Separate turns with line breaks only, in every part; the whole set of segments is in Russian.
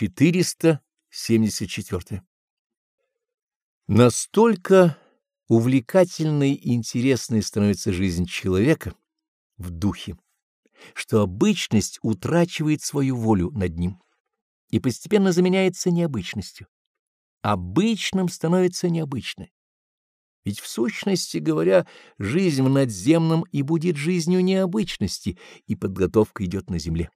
474. Настолько увлекательной и интересной становится жизнь человека в духе, что обычность утрачивает свою волю над ним и постепенно заменяется необычностью. Обычным становится необычное. Ведь в сущности говоря, жизнь в надземном и будет жизнью необычности, и подготовка идет на земле.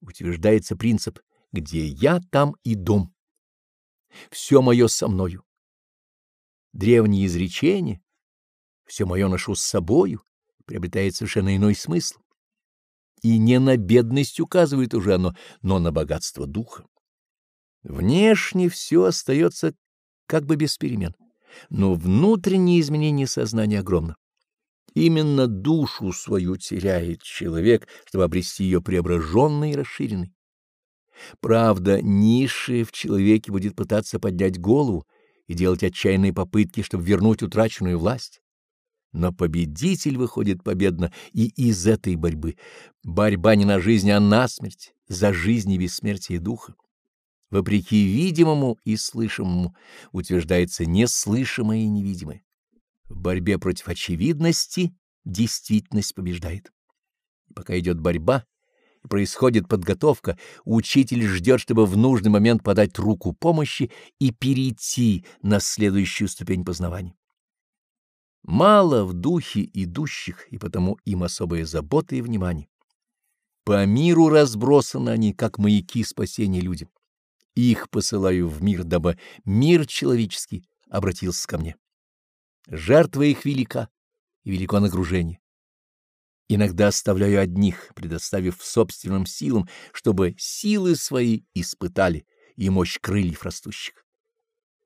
Утверждается принцип «где я, там и дом». Все мое со мною. Древнее изречение «все мое ношу с собою» приобретает совершенно иной смысл. И не на бедность указывает уже оно, но на богатство духа. Внешне все остается как бы без перемен но внутреннее изменение сознания огромно. Именно душу свою теряет человек, чтобы обрести ее преображенной и расширенной. Правда, низшее в человеке будет пытаться поднять голову и делать отчаянные попытки, чтобы вернуть утраченную власть. Но победитель выходит победно и из этой борьбы. Борьба не на жизнь, а на смерть, за жизнь и бессмертие духа вопреки видимому и слышимому, утверждается неслышимое и невидимое. В борьбе против очевидности действительность побеждает. Пока идет борьба и происходит подготовка, учитель ждет, чтобы в нужный момент подать руку помощи и перейти на следующую ступень познавания. Мало в духе идущих, и потому им особая забота и внимание. По миру разбросаны они, как маяки спасения людям. Их посылаю в мир, дабы мир человеческий обратился ко мне. Жертва их велика, и велико нагружение. Иногда оставляю одних, предоставив собственным силам, чтобы силы свои испытали и мощь крыльев растущих.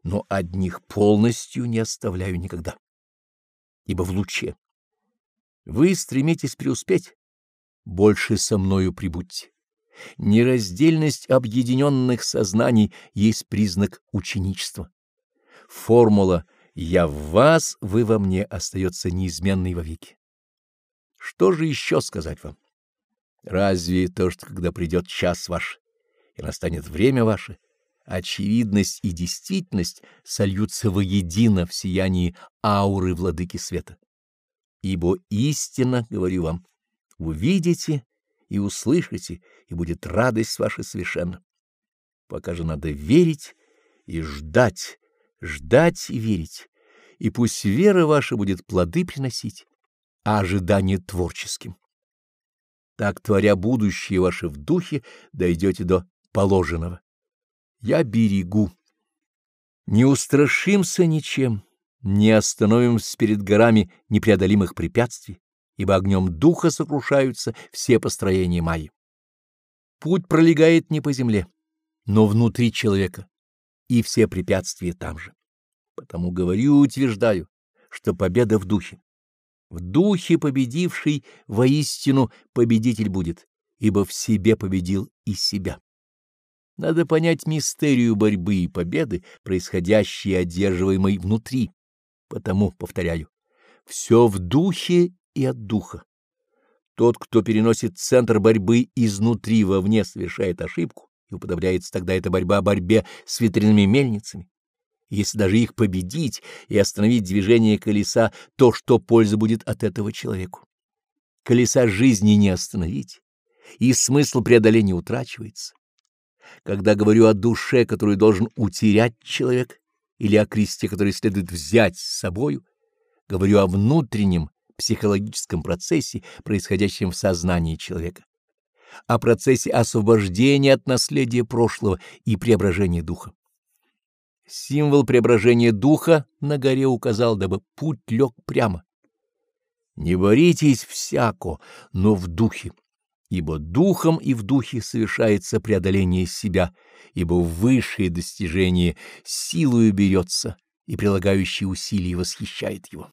Но одних полностью не оставляю никогда, ибо в луче. Вы стремитесь преуспеть, больше со мною прибудьте. Нераздельность объединенных сознаний есть признак ученичества. Формула «я в вас, вы во мне» остается неизменной вовеки. Что же еще сказать вам? Разве то, что когда придет час ваш и настанет время ваше, очевидность и действительность сольются воедино в сиянии ауры владыки света? Ибо истинно, говорю вам, увидите и услышите, и будет радость ваша совершенна. Пока же надо верить и ждать, ждать и верить, и пусть вера ваша будет плоды приносить, а ожидание творческим. Так, творя будущее ваше в духе, дойдете до положенного. Я берегу. Не устрашимся ничем, не остановимся перед горами непреодолимых препятствий, ибо огнем духа сокрушаются все построения Майи. Путь пролегает не по земле, но внутри человека, и все препятствия там же. Потому говорю и утверждаю, что победа в духе. В духе победивший воистину победитель будет, ибо в себе победил и себя. Надо понять мистерию борьбы и победы, происходящей и одерживаемой внутри. Потому, повторяю, все в духе и от духа. Тот, кто переносит центр борьбы изнутри вовне, совершает ошибку, и уподобляется тогда эта борьба борьбе с ветряными мельницами. Если даже их победить и остановить движение колеса, то что польза будет от этого человеку? Колеса жизни не остановить, и смысл преодоления утрачивается. Когда говорю о душе, которую должен утерять человек, или о кресте, который следует взять с собою, говорю о внутреннем, психологическом процессе, происходящем в сознании человека, о процессе освобождения от наследия прошлого и преображения духа. Символ преображения духа на горе указал, дабы путь лег прямо. Не боритесь всяко, но в духе, ибо духом и в духе совершается преодоление себя, ибо высшее достижение силою берется и прилагающие усилия восхищает его.